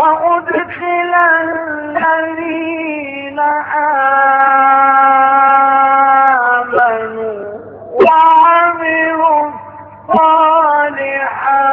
وأدخل الذين آمنوا وعملوا الصالحات